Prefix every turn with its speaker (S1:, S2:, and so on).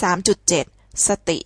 S1: สามจุดเจ็ดสติ